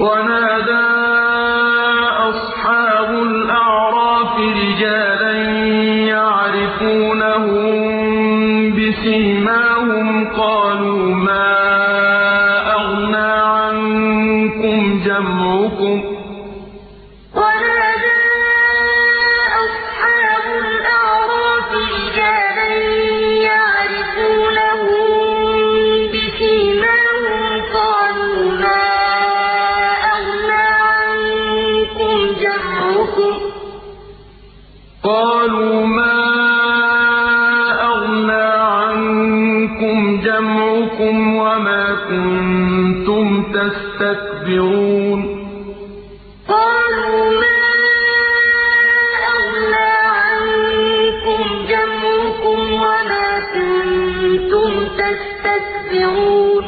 وَنَادَىٰ أَصْحَابُ الْأَعْرَافِ رِجَالًا يَعْرِفُونَهُم بِسِيمَاهُمْ قَالُوا مَا أَغْنَىٰ عَنكُمْ جَمْعُكُمْ ۖ رسل قالوا ما أغنى عنكم جمعكم وما كنتم تستكبرون قالوا ما أغنى عنكم جمعكم وما كنتم تستكبرون